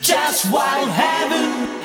Just wild heaven,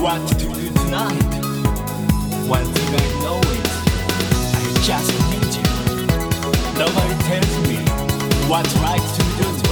what to do tonight. One thing I know is I just need you. Nobody tells me what's right to do, right to do. Just